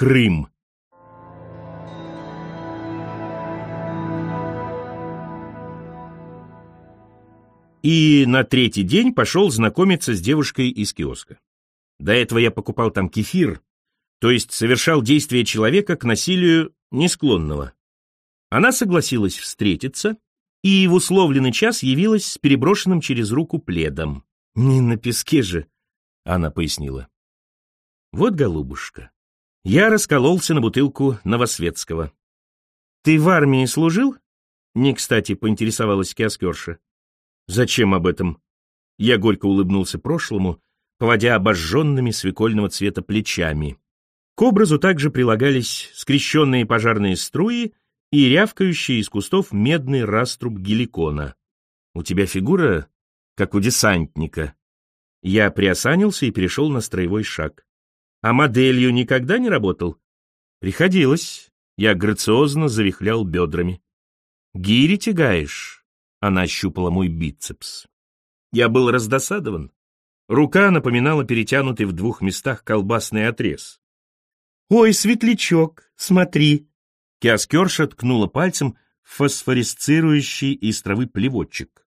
Крым. И на третий день пошел знакомиться с девушкой из киоска. До этого я покупал там кефир, то есть совершал действия человека к насилию не склонного. Она согласилась встретиться и в условленный час явилась с переброшенным через руку пледом. «Не на песке же», — она пояснила. «Вот, голубушка, я раскололся на бутылку Новосветского. Ты в армии служил?» Не кстати поинтересовалась киоскерша. «Зачем об этом?» Я горько улыбнулся прошлому, поводя обожженными свекольного цвета плечами. К образу также прилагались скрещенные пожарные струи и рявкающий из кустов медный раструб геликона. «У тебя фигура, как у десантника». Я приосанился и перешел на строевой шаг. «А моделью никогда не работал?» «Приходилось». Я грациозно завихлял бедрами. «Гири тягаешь?» Она ощупала мой бицепс. Я был раздосадован. Рука напоминала перетянутый в двух местах колбасный отрез. «Ой, светлячок, смотри!» Киоскерша ткнула пальцем в фосфорисцирующий из травы плевотчик.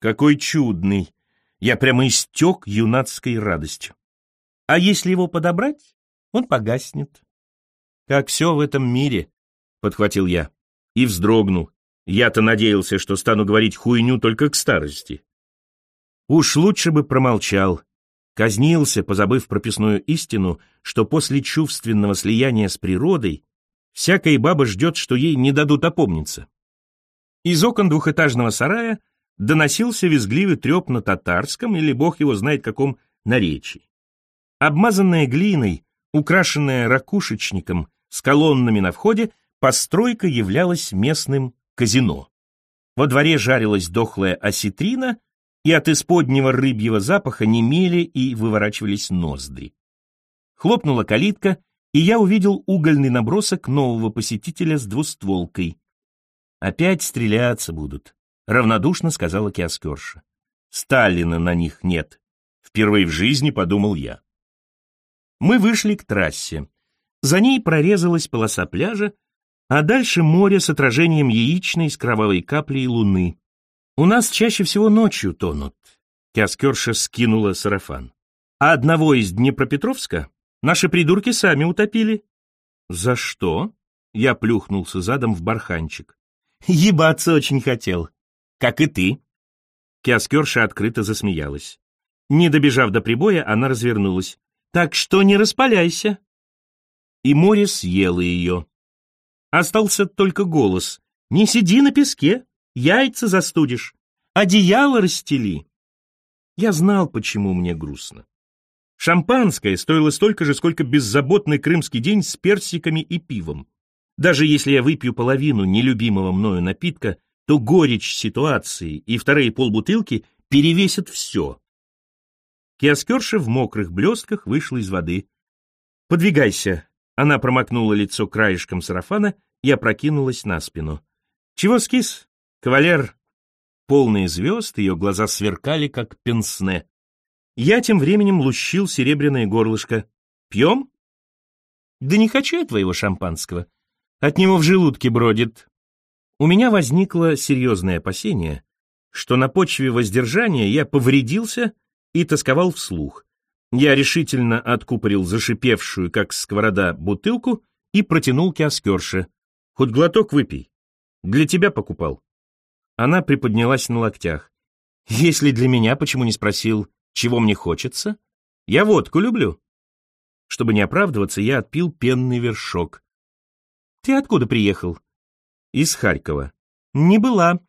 «Какой чудный!» Я прямо истек юнацкой радостью. «А если его подобрать, он погаснет». «Как все в этом мире», — подхватил я и вздрогнул. Я-то надеялся, что стану говорить хуйню только к старости. Уж лучше бы промолчал. Казнился, позабыв прописную истину, что после чувственного слияния с природой всякая баба ждет, что ей не дадут опомниться. Из окон двухэтажного сарая доносился визгливый треп на татарском или бог его знает каком наречии. Обмазанная глиной, украшенная ракушечником с колоннами на входе, постройка являлась местным казино. Во дворе жарилась дохлая осетрина, и от исподнего рыбьего запаха немели и выворачивались ноздри. Хлопнула калитка, и я увидел угольный набросок нового посетителя с двустволкой. «Опять стреляться будут», — равнодушно сказала киоскерша. «Сталина на них нет», — впервые в жизни подумал я. Мы вышли к трассе. За ней прорезалась полоса пляжа, а дальше море с отражением яичной с кровавой каплей луны. У нас чаще всего ночью тонут. Киоскерша скинула сарафан. А одного из Днепропетровска наши придурки сами утопили. За что? Я плюхнулся задом в барханчик. Ебаться очень хотел. Как и ты. Киоскерша открыто засмеялась. Не добежав до прибоя, она развернулась. Так что не распаляйся. И море съело ее. Остался только голос. Не сиди на песке, яйца застудишь, одеяло расстели. Я знал, почему мне грустно. Шампанское стоило столько же, сколько беззаботный крымский день с персиками и пивом. Даже если я выпью половину нелюбимого мною напитка, то горечь ситуации и вторые полбутылки перевесят все. Киоскерша в мокрых блестках вышла из воды. «Подвигайся!» Она промокнула лицо краешком сарафана и опрокинулась на спину. «Чего скис?» Кавалер, полные звезд, ее глаза сверкали, как пенсне. Я тем временем лущил серебряное горлышко. «Пьем?» «Да не хочу я твоего шампанского. От него в желудке бродит». У меня возникло серьезное опасение, что на почве воздержания я повредился и тосковал вслух. Я решительно откупорил зашипевшую, как сковорода, бутылку и протянул киоскерше. «Хоть глоток выпей. Для тебя покупал». Она приподнялась на локтях. «Если для меня, почему не спросил, чего мне хочется? Я водку люблю». Чтобы не оправдываться, я отпил пенный вершок. «Ты откуда приехал?» «Из Харькова». «Не была».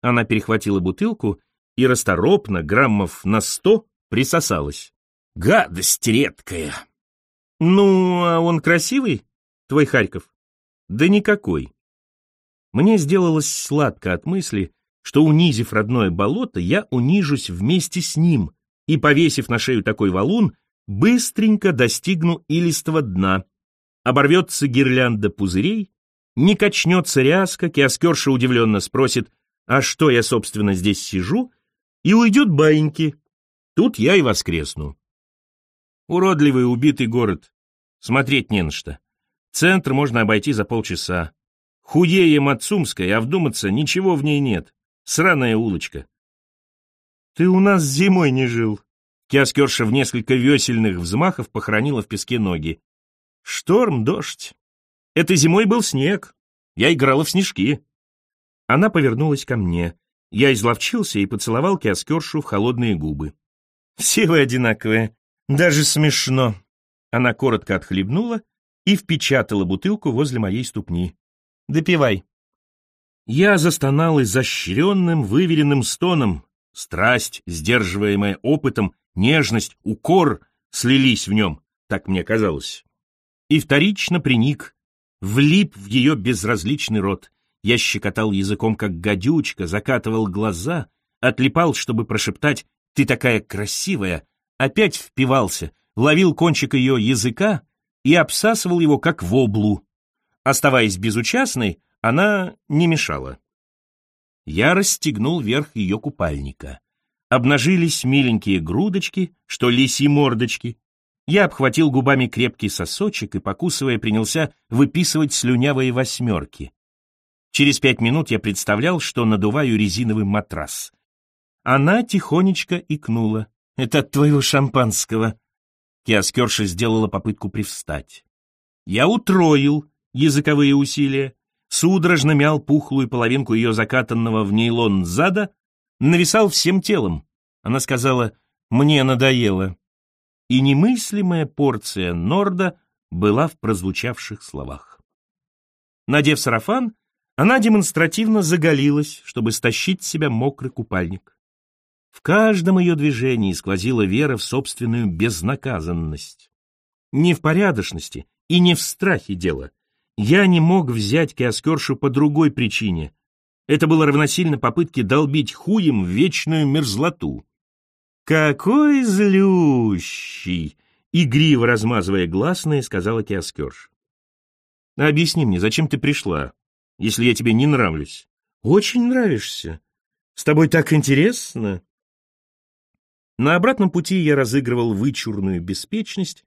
Она перехватила бутылку и расторопно, граммов на сто, присосалась. «Гадость редкая». «Ну, а он красивый, твой Харьков?» «Да никакой. Мне сделалось сладко от мысли, что, унизив родное болото, я унижусь вместе с ним и, повесив на шею такой валун, быстренько достигну илистого дна. Оборвется гирлянда пузырей, не качнется ряска, киоскерша удивленно спросит, а что я, собственно, здесь сижу, и уйдет баиньки. Тут я и воскресну. Уродливый убитый город. Смотреть не на что. Центр можно обойти за полчаса. Худее Мацумской, а вдуматься ничего в ней нет. Сраная улочка. Ты у нас зимой не жил. Киоскерша в несколько весельных взмахов похоронила в песке ноги. Шторм, дождь. Это зимой был снег. Я играла в снежки. Она повернулась ко мне. Я изловчился и поцеловал Киоскершу в холодные губы. Все вы одинаковые. Даже смешно. Она коротко отхлебнула и впечатала бутылку возле моей ступни. Допивай. Я застонал изощренным, выверенным стоном. Страсть, сдерживаемая опытом, нежность, укор слились в нем, так мне казалось. И вторично приник, влип в ее безразличный рот. Я щекотал языком, как гадючка, закатывал глаза, отлипал, чтобы прошептать «Ты такая красивая!» Опять впивался, ловил кончик ее языка и обсасывал его, как воблу. Оставаясь безучастной, она не мешала. Я расстегнул верх ее купальника. Обнажились миленькие грудочки, что лисьи мордочки. Я обхватил губами крепкий сосочек и, покусывая, принялся выписывать слюнявые восьмерки. Через пять минут я представлял, что надуваю резиновый матрас. Она тихонечко икнула. «Это от твоего шампанского». Киоскерша сделала попытку привстать. Я утроил языковые усилия, судорожно мял пухлую половинку ее закатанного в нейлон зада, нависал всем телом. Она сказала «мне надоело». И немыслимая порция Норда была в прозвучавших словах. Надев сарафан, она демонстративно заголилась, чтобы стащить с себя мокрый купальник. В каждом ее движении сквозила вера в собственную безнаказанность. Не в порядочности и не в страхе дело. Я не мог взять Киоскершу по другой причине. Это было равносильно попытке долбить хуем в вечную мерзлоту. «Какой злющий!» — игриво размазывая гласные, сказала Киоскерш. «Объясни мне, зачем ты пришла, если я тебе не нравлюсь?» «Очень нравишься. С тобой так интересно». На обратном пути я разыгрывал вычурную беспечность,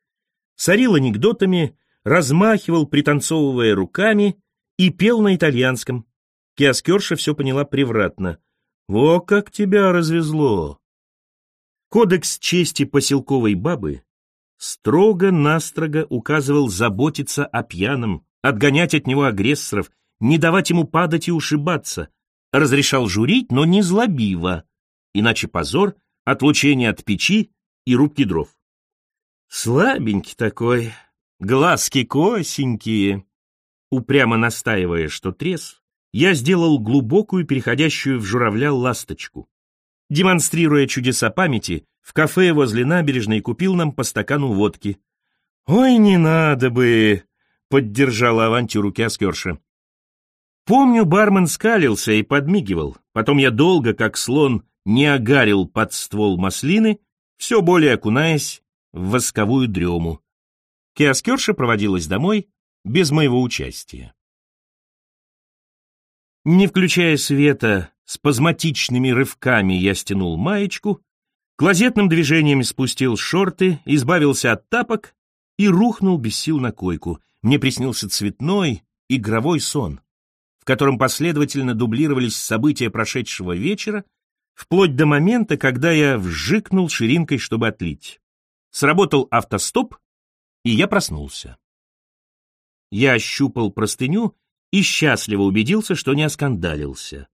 сорил анекдотами, размахивал, пританцовывая руками, и пел на итальянском. Киоскерша все поняла превратно. «Во как тебя развезло!» Кодекс чести поселковой бабы строго-настрого указывал заботиться о пьяном, отгонять от него агрессоров, не давать ему падать и ушибаться, разрешал журить, но не злобиво, иначе позор, отлучение от печи и рубки дров. Слабенький такой, глазки косенькие. Упрямо настаивая, что трезв, я сделал глубокую, переходящую в журавля ласточку. Демонстрируя чудеса памяти, в кафе возле набережной купил нам по стакану водки. «Ой, не надо бы!» — поддержала авантюру Кяскерша. Помню, бармен скалился и подмигивал. Потом я долго, как слон, не огарил под ствол маслины, все более окунаясь в восковую дрему. Киоскерша проводилась домой без моего участия. Не включая света, спазматичными рывками я стянул маечку, клозетным движением спустил шорты, избавился от тапок и рухнул без сил на койку. Мне приснился цветной, игровой сон, в котором последовательно дублировались события прошедшего вечера, вплоть до момента, когда я вжикнул ширинкой, чтобы отлить. Сработал автостоп, и я проснулся. Я ощупал простыню и счастливо убедился, что не оскандалился.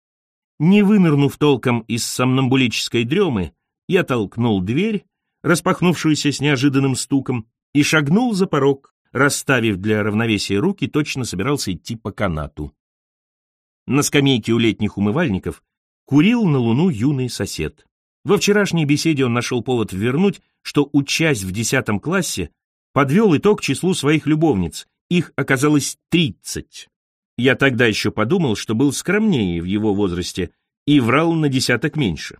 Не вынырнув толком из сомнамбулической дремы, я толкнул дверь, распахнувшуюся с неожиданным стуком, и шагнул за порог, расставив для равновесия руки, точно собирался идти по канату. На скамейке у летних умывальников курил на луну юный сосед. Во вчерашней беседе он нашел повод вернуть, что, учась в десятом классе, подвел итог числу своих любовниц. Их оказалось тридцать. Я тогда еще подумал, что был скромнее в его возрасте и врал на десяток меньше.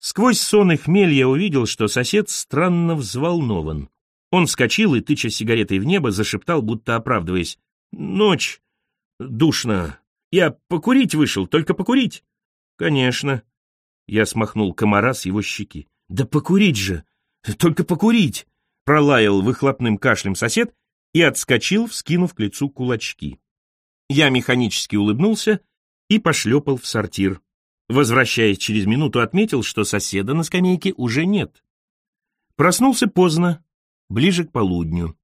Сквозь сон и хмель я увидел, что сосед странно взволнован. Он вскочил и, тыча сигаретой в небо, зашептал, будто оправдываясь. «Ночь. Душно. Я покурить вышел, только покурить». «Конечно». Я смахнул комара с его щеки. «Да покурить же! Только покурить! пролаял выхлопным кашлем сосед и отскочил, вскинув к лицу кулачки. Я механически улыбнулся и пошлепал в сортир. Возвращаясь через минуту, отметил, что соседа на скамейке уже нет. Проснулся поздно, ближе к полудню.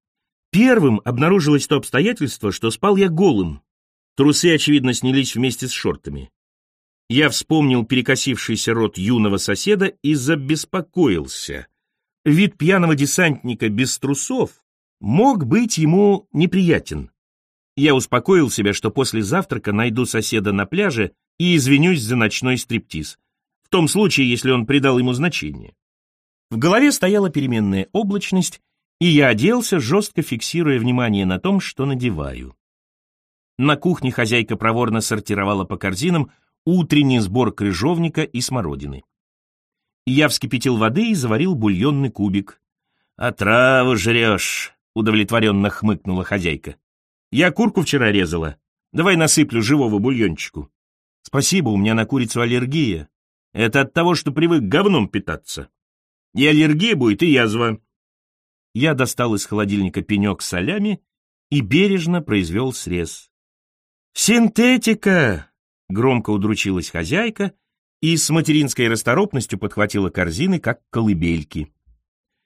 Первым обнаружилось то обстоятельство, что спал я голым. Трусы, очевидно, снялись вместе с шортами. Я вспомнил перекосившийся рот юного соседа и забеспокоился. Вид пьяного десантника без трусов мог быть ему неприятен. Я успокоил себя, что после завтрака найду соседа на пляже и извинюсь за ночной стриптиз. В том случае, если он придал ему значение. В голове стояла переменная облачность, и я оделся, жестко фиксируя внимание на том, что надеваю. На кухне хозяйка проворно сортировала по корзинам утренний сбор крыжовника и смородины. Я вскипятил воды и заварил бульонный кубик. «А траву жрешь», — удовлетворенно хмыкнула хозяйка. «Я курку вчера резала. Давай насыплю живого бульончику». «Спасибо, у меня на курицу аллергия. Это от того, что привык говном питаться. И аллергия будет, и язва». Я достал из холодильника пенек с солями и бережно произвел срез. «Синтетика!» — громко удручилась хозяйка и с материнской расторопностью подхватила корзины, как колыбельки.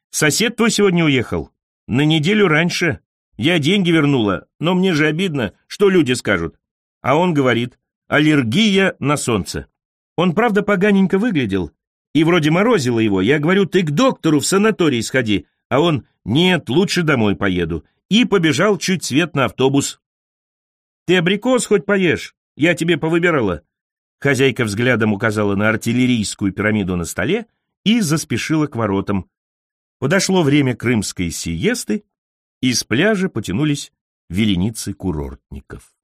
«Сосед твой сегодня уехал. На неделю раньше. Я деньги вернула, но мне же обидно, что люди скажут. А он говорит, аллергия на солнце. Он, правда, поганенько выглядел, и вроде морозило его. Я говорю, ты к доктору в санаторий сходи. А он, нет, лучше домой поеду. И побежал чуть свет на автобус. Ты абрикос хоть поешь, я тебе повыбирала». Хозяйка взглядом указала на артиллерийскую пирамиду на столе и заспешила к воротам. Подошло время крымской сиесты, и с пляжа потянулись вереницы курортников.